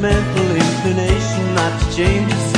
Mental inclination not to change.